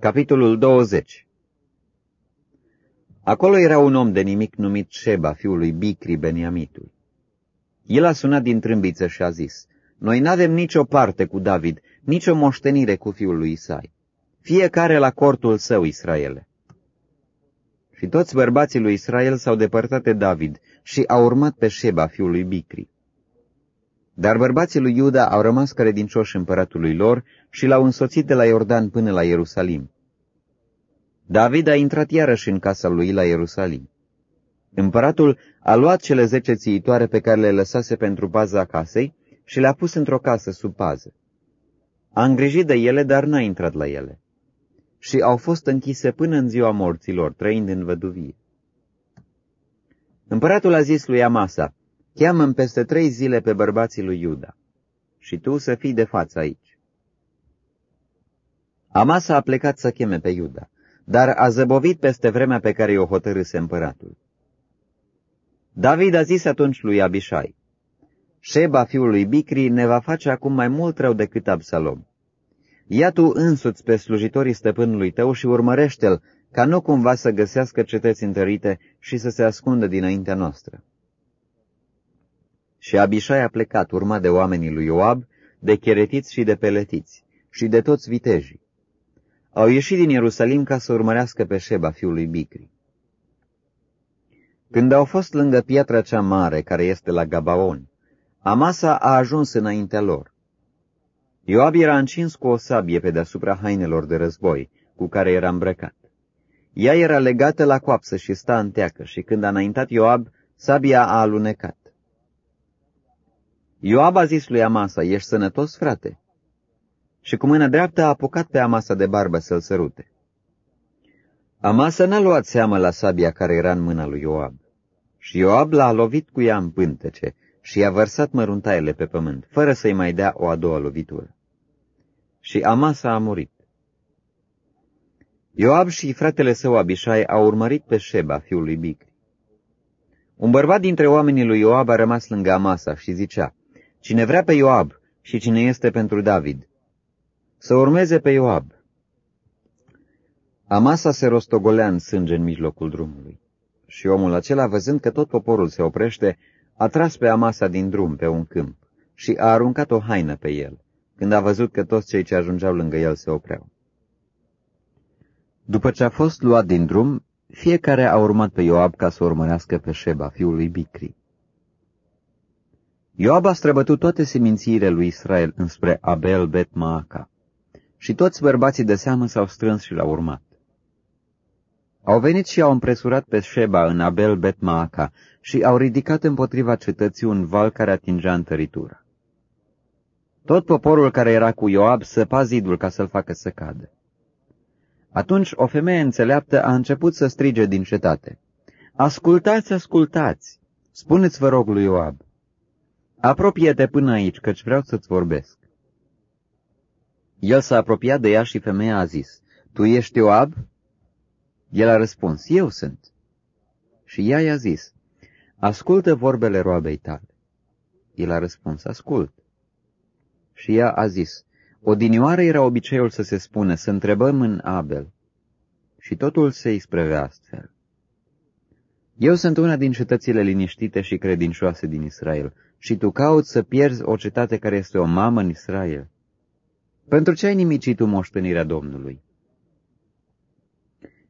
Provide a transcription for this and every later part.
Capitolul 20 Acolo era un om de nimic numit Sheba, fiul lui Bicri Beniamitul. El a sunat din trâmbiță și a zis, Noi n-avem nicio parte cu David, nicio moștenire cu fiul lui Isai. Fiecare la cortul său, Israele. Și toți bărbații lui Israel s-au depărtat de David și au urmat pe Sheba, fiul lui Bicri. Dar bărbații lui Iuda au rămas credincioși împăratului lor și l-au însoțit de la Iordan până la Ierusalim. David a intrat iarăși în casa lui la Ierusalim. Împăratul a luat cele zece țiitoare pe care le lăsase pentru paza casei și le-a pus într-o casă sub pază. A îngrijit de ele, dar n-a intrat la ele. Și au fost închise până în ziua morților, trăind în văduvie. Împăratul a zis lui Amasa, cheamă peste trei zile pe bărbații lui Iuda și tu să fii de față aici. Amasa a plecat să cheme pe Iuda, dar a zăbovit peste vremea pe care i-o hotărâse împăratul. David a zis atunci lui Abishai, Sheba, fiul lui Bicri, ne va face acum mai mult rău decât Absalom. Ia tu însuți pe slujitorii stăpânului tău și urmărește-l, ca nu cumva să găsească cetăți întărite și să se ascundă dinaintea noastră. Și Abishai a plecat, urmat de oamenii lui Ioab, de cheretiți și de peletiți, și de toți vitejii. Au ieșit din Ierusalim ca să urmărească pe Sheba, fiul lui Bicri. Când au fost lângă piatra cea mare, care este la Gabaon, Amasa a ajuns înaintea lor. Ioab era încins cu o sabie pe deasupra hainelor de război, cu care era îmbrăcat. Ea era legată la coapsă și sta în teacă, și când a înaintat Ioab, sabia a alunecat. Ioab a zis lui Amasa, ești sănătos, frate? Și cu mâna dreaptă a apucat pe Amasa de barbă să-l sărute. Amasa n-a luat seamă la sabia care era în mâna lui Ioab. Și Ioab l-a lovit cu ea în pântece și i-a vărsat măruntaiele pe pământ, fără să-i mai dea o a doua lovitură. Și Amasa a murit. Ioab și fratele său Abishai au urmărit pe Sheba, fiul lui Bicri. Un bărbat dintre oamenii lui Ioab a rămas lângă Amasa și zicea, Cine vrea pe Ioab și cine este pentru David, să urmeze pe Ioab. Amasa se rostogolea în sânge în mijlocul drumului. Și omul acela, văzând că tot poporul se oprește, a tras pe Amasa din drum pe un câmp și a aruncat o haină pe el, când a văzut că toți cei ce ajungeau lângă el se opreau. După ce a fost luat din drum, fiecare a urmat pe Ioab ca să urmărească pe Sheba, fiul lui Bicri. Ioab a străbătut toate semințiile lui Israel înspre Abel Bet Maaca și toți bărbații de seamă s-au strâns și l-au urmat. Au venit și au împresurat pe Sheba în Abel Bet Maaca și au ridicat împotriva cetății un val care atingea întăritura. Tot poporul care era cu Ioab săpa zidul ca să-l facă să cadă. Atunci o femeie înțeleaptă a început să strige din cetate. Ascultați, ascultați! Spuneți, vă rog, lui Ioab. Apropie-te până aici, căci vreau să-ți vorbesc. El s-a apropiat de ea și femeia a zis, Tu ești Ioab? El a răspuns, Eu sunt. Și ea i-a zis, Ascultă vorbele roabei tale. El a răspuns, Ascult. Și ea a zis, Odinioară era obiceiul să se spună, să întrebăm în Abel. Și totul se isprevea astfel. Eu sunt una din cetățile liniștite și credincioase din Israel, și tu cauți să pierzi o cetate care este o mamă în Israel. Pentru ce ai nimicit tu moștenirea Domnului?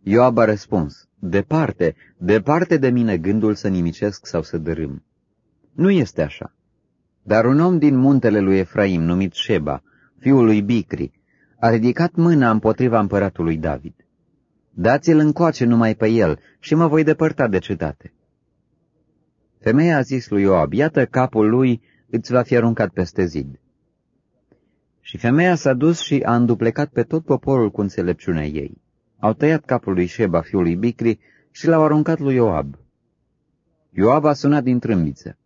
Ioab a răspuns, departe, departe de mine gândul să nimicesc sau să dărâm. Nu este așa. Dar un om din muntele lui Efraim, numit Sheba, fiul lui Bicri, a ridicat mâna împotriva împăratului David. Dați-l încoace numai pe el și mă voi depărta de cetate. Femeia a zis lui Ioab, iată capul lui îți va fi aruncat peste zid. Și femeia s-a dus și a înduplecat pe tot poporul cu înțelepciunea ei. Au tăiat capul lui Sheba, fiul lui Bicri, și l-au aruncat lui Ioab. Ioab a sunat din trâmbiță.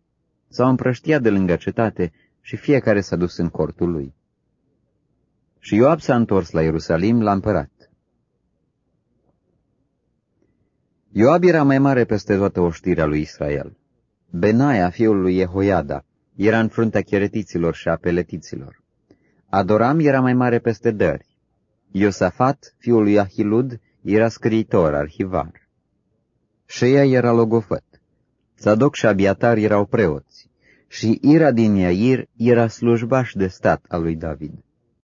S-au împrăștiat de lângă cetate și fiecare s-a dus în cortul lui. Și Ioab s-a întors la Ierusalim la împărat. Ioab era mai mare peste toată oștirea lui Israel. Benaia, fiul lui Jehoiada, era în fruntea cheretiților și a peletiților. Adoram era mai mare peste dări. Iosafat, fiul lui Ahilud, era scriitor, arhivar. Șeia era logofăt. Sadoc și Abiatar erau preoți și Ira din Iair era slujbaș de stat al lui David.